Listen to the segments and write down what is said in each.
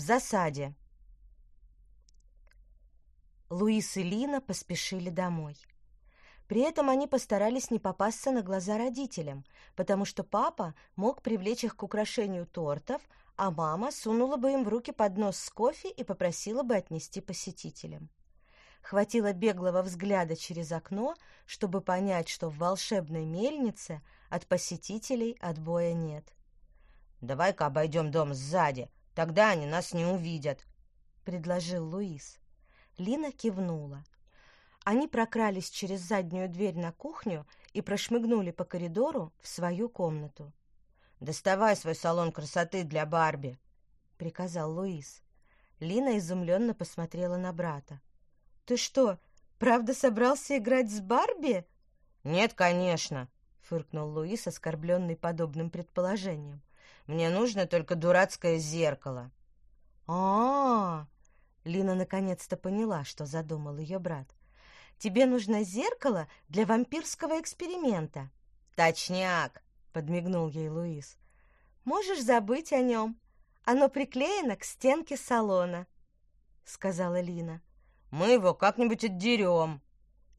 засаде. Луис и Лина поспешили домой. При этом они постарались не попасться на глаза родителям, потому что папа мог привлечь их к украшению тортов, а мама сунула бы им в руки поднос с кофе и попросила бы отнести посетителям. Хватило беглого взгляда через окно, чтобы понять, что в волшебной мельнице от посетителей отбоя нет. «Давай-ка обойдем дом сзади, тогда они нас не увидят», — предложил Луис. Лина кивнула. Они прокрались через заднюю дверь на кухню и прошмыгнули по коридору в свою комнату. «Доставай свой салон красоты для Барби», — приказал Луис. Лина изумленно посмотрела на брата. «Ты что, правда собрался играть с Барби?» «Нет, конечно», — фыркнул Луис, оскорбленный подобным предположением. Мне нужно только дурацкое зеркало. А, -а, -а Лина наконец-то поняла, что задумал ее брат. Тебе нужно зеркало для вампирского эксперимента. Точняк, подмигнул ей Луис. Можешь забыть о нем. Оно приклеено к стенке салона, сказала Лина. Мы его как-нибудь отдерем.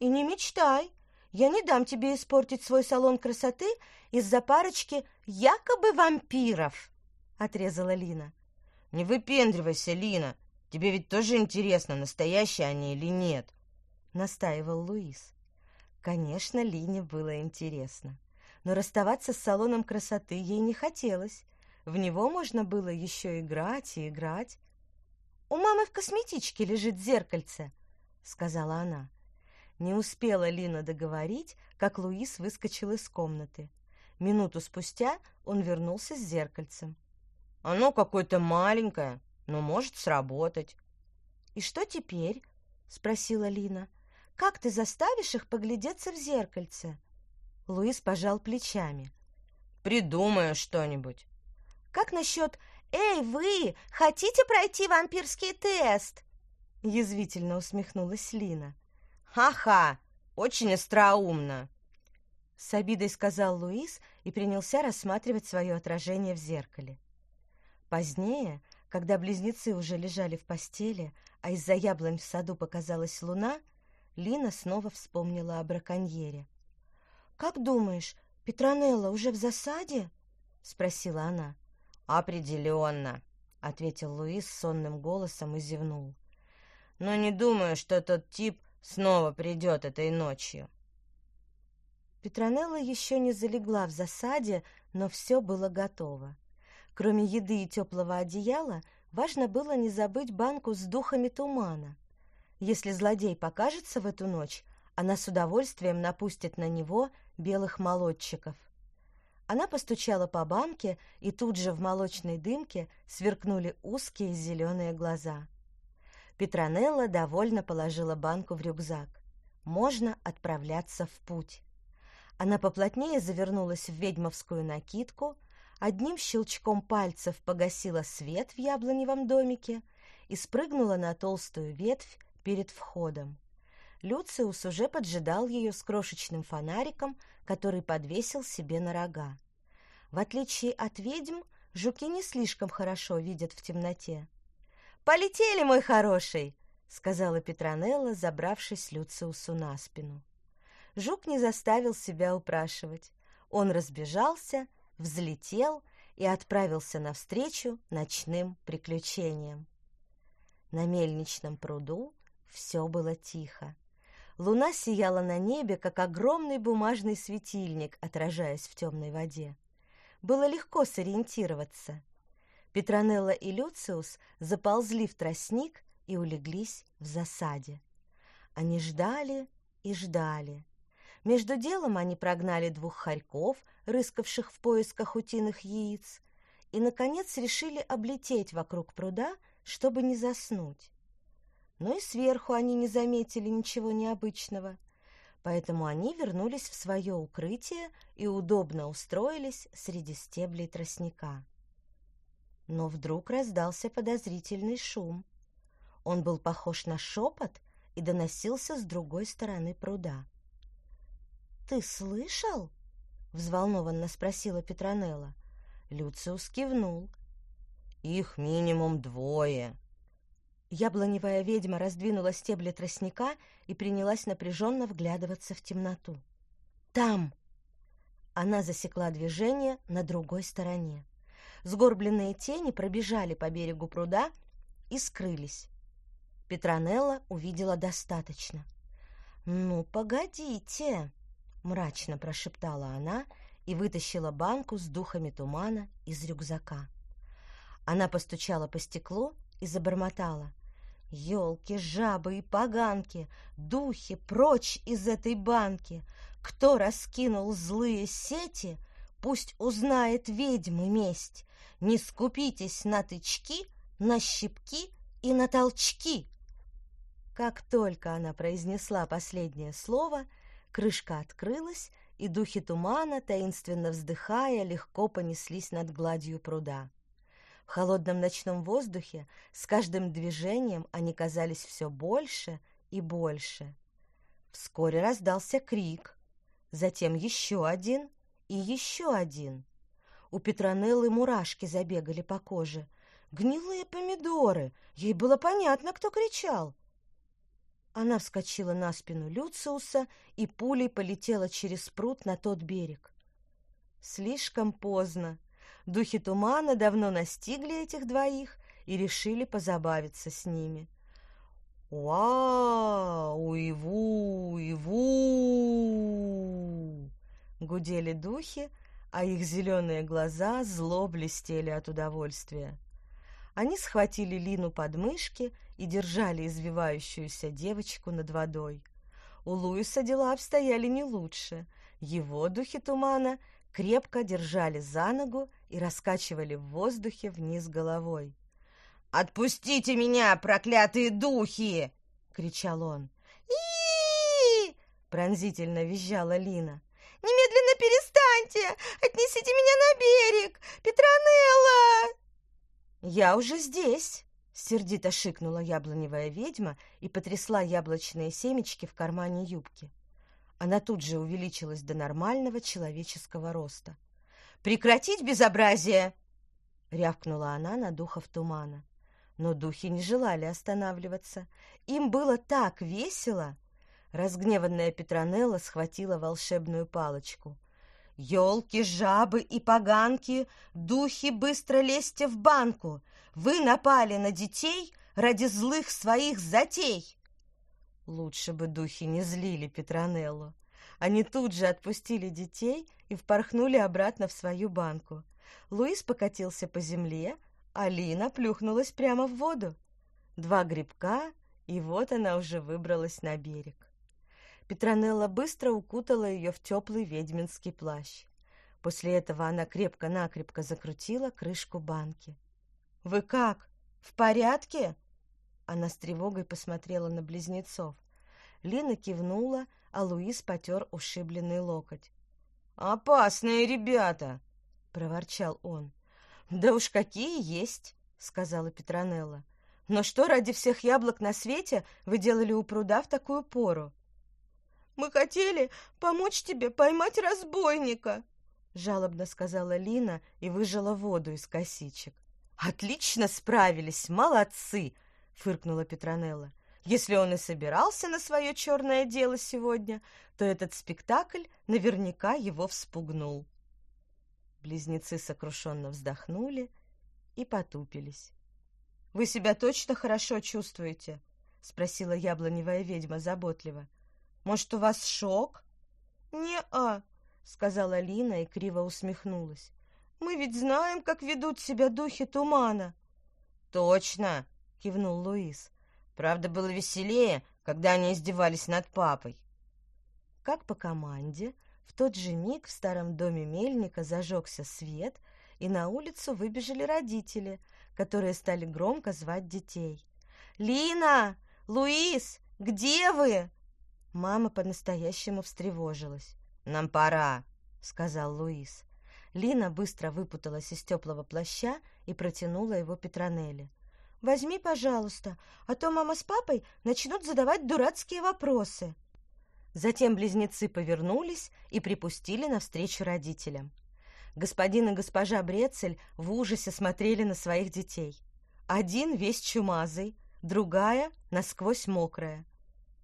И не мечтай. Я не дам тебе испортить свой салон красоты из-за парочки якобы вампиров, отрезала Лина. Не выпендривайся, Лина. Тебе ведь тоже интересно, настоящие они или нет, настаивал Луис. Конечно, Лине было интересно, но расставаться с салоном красоты ей не хотелось. В него можно было еще играть и играть. У мамы в косметичке лежит зеркальце, сказала она. Не успела Лина договорить, как Луис выскочил из комнаты. Минуту спустя он вернулся с зеркальцем. «Оно какое-то маленькое, но может сработать». «И что теперь?» — спросила Лина. «Как ты заставишь их поглядеться в зеркальце?» Луис пожал плечами. «Придумаю что-нибудь». «Как насчет «Эй, вы, хотите пройти вампирский тест?» Язвительно усмехнулась Лина. «Ха-ха! Очень остроумно!» С обидой сказал Луис и принялся рассматривать свое отражение в зеркале. Позднее, когда близнецы уже лежали в постели, а из-за яблонь в саду показалась луна, Лина снова вспомнила о браконьере. «Как думаешь, Петронелла уже в засаде?» — спросила она. «Определенно», — ответил Луис сонным голосом и зевнул. «Но не думаю, что тот тип снова придет этой ночью. Петронелла еще не залегла в засаде, но все было готово. Кроме еды и теплого одеяла, важно было не забыть банку с духами тумана. Если злодей покажется в эту ночь, она с удовольствием напустит на него белых молодчиков. Она постучала по банке, и тут же в молочной дымке сверкнули узкие зеленые глаза. Петронелла довольно положила банку в рюкзак. Можно отправляться в путь. Она поплотнее завернулась в ведьмовскую накидку, одним щелчком пальцев погасила свет в яблоневом домике и спрыгнула на толстую ветвь перед входом. Люциус уже поджидал ее с крошечным фонариком, который подвесил себе на рога. В отличие от ведьм, жуки не слишком хорошо видят в темноте. «Полетели, мой хороший!» — сказала Петронелла, забравшись Люциусу на спину. Жук не заставил себя упрашивать. Он разбежался, взлетел и отправился навстречу ночным приключениям. На мельничном пруду все было тихо. Луна сияла на небе, как огромный бумажный светильник, отражаясь в темной воде. Было легко сориентироваться. Петронелла и Люциус заползли в тростник и улеглись в засаде. Они ждали и ждали. Между делом они прогнали двух хорьков, рыскавших в поисках утиных яиц, и, наконец, решили облететь вокруг пруда, чтобы не заснуть. Но и сверху они не заметили ничего необычного, поэтому они вернулись в свое укрытие и удобно устроились среди стеблей тростника. Но вдруг раздался подозрительный шум. Он был похож на шепот и доносился с другой стороны пруда. «Ты слышал?» — взволнованно спросила Петронелла. Люциус кивнул. Их минимум двое. Яблоневая ведьма раздвинула стебли тростника и принялась напряженно вглядываться в темноту. «Там!» Она засекла движение на другой стороне. Сгорбленные тени пробежали по берегу пруда и скрылись. Петронелла увидела достаточно. «Ну, погодите!» — мрачно прошептала она и вытащила банку с духами тумана из рюкзака. Она постучала по стеклу и забормотала. «Елки, жабы и поганки, духи, прочь из этой банки! Кто раскинул злые сети, пусть узнает ведьмы месть! Не скупитесь на тычки, на щипки и на толчки!» Как только она произнесла последнее слово, крышка открылась, и духи тумана, таинственно вздыхая, легко понеслись над гладью пруда. В холодном ночном воздухе с каждым движением они казались все больше и больше. Вскоре раздался крик, затем еще один и еще один. У Петронеллы мурашки забегали по коже. Гнилые помидоры! Ей было понятно, кто кричал. Она вскочила на спину Люциуса и пулей полетела через пруд на тот берег. Слишком поздно. Духи тумана давно настигли этих двоих и решили позабавиться с ними. «Вау! Иву! Иву!» Гудели духи, а их зеленые глаза зло блестели от удовольствия. Они схватили Лину под мышки и держали извивающуюся девочку над водой. У Луиса дела обстояли не лучше. Его духи тумана крепко держали за ногу и раскачивали в воздухе вниз головой. «Отпустите меня, проклятые духи!» — кричал он. и пронзительно визжала Лина. «Немедленно перестаньте! Отнесите меня на берег! Петронелла!» «Я уже здесь!» — сердито шикнула яблоневая ведьма и потрясла яблочные семечки в кармане юбки. Она тут же увеличилась до нормального человеческого роста. «Прекратить безобразие!» — рявкнула она на духов тумана. Но духи не желали останавливаться. Им было так весело. Разгневанная Петронелла схватила волшебную палочку. «Елки, жабы и поганки, духи, быстро лезьте в банку! Вы напали на детей ради злых своих затей!» Лучше бы духи не злили Петронеллу. Они тут же отпустили детей и впорхнули обратно в свою банку. Луис покатился по земле, а Лина плюхнулась прямо в воду. Два грибка, и вот она уже выбралась на берег. Петронелла быстро укутала ее в теплый ведьминский плащ. После этого она крепко-накрепко закрутила крышку банки. «Вы как? В порядке?» Она с тревогой посмотрела на близнецов. Лина кивнула, а Луис потер ушибленный локоть. «Опасные ребята!» — проворчал он. «Да уж какие есть!» — сказала Петронелла. «Но что ради всех яблок на свете вы делали у пруда в такую пору?» «Мы хотели помочь тебе поймать разбойника!» — жалобно сказала Лина и выжала воду из косичек. «Отлично справились, молодцы!» — фыркнула Петронелла. «Если он и собирался на свое черное дело сегодня, то этот спектакль наверняка его вспугнул». Близнецы сокрушенно вздохнули и потупились. «Вы себя точно хорошо чувствуете?» — спросила яблоневая ведьма заботливо. «Может, у вас шок?» «Не-а», — сказала Лина и криво усмехнулась. Мы ведь знаем, как ведут себя духи тумана. Точно, кивнул Луис. Правда, было веселее, когда они издевались над папой. Как по команде, в тот же миг в старом доме мельника зажегся свет, и на улицу выбежали родители, которые стали громко звать детей. «Лина! Луис! Где вы?» Мама по-настоящему встревожилась. «Нам пора», — сказал Луис. Лина быстро выпуталась из теплого плаща и протянула его Петронелле. «Возьми, пожалуйста, а то мама с папой начнут задавать дурацкие вопросы». Затем близнецы повернулись и припустили навстречу родителям. Господин и госпожа Брецель в ужасе смотрели на своих детей. Один весь чумазый, другая насквозь мокрая.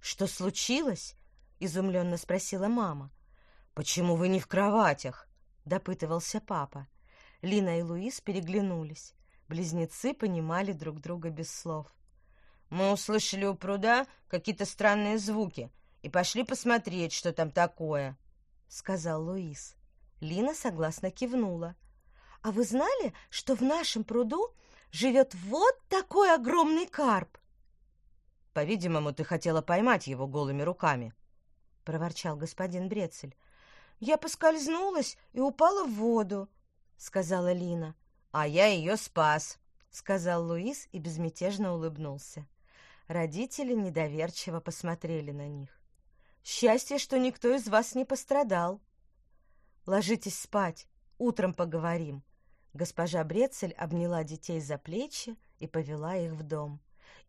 «Что случилось?» — изумленно спросила мама. «Почему вы не в кроватях?» — допытывался папа. Лина и Луис переглянулись. Близнецы понимали друг друга без слов. «Мы услышали у пруда какие-то странные звуки и пошли посмотреть, что там такое», — сказал Луис. Лина согласно кивнула. «А вы знали, что в нашем пруду живет вот такой огромный карп?» «По-видимому, ты хотела поймать его голыми руками», — проворчал господин Брецель. «Я поскользнулась и упала в воду», — сказала Лина. «А я ее спас», — сказал Луис и безмятежно улыбнулся. Родители недоверчиво посмотрели на них. «Счастье, что никто из вас не пострадал», Ложитесь спать, утром поговорим. Госпожа Брецель обняла детей за плечи и повела их в дом.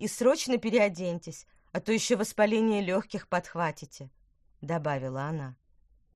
И срочно переоденьтесь, а то еще воспаление легких подхватите, добавила она.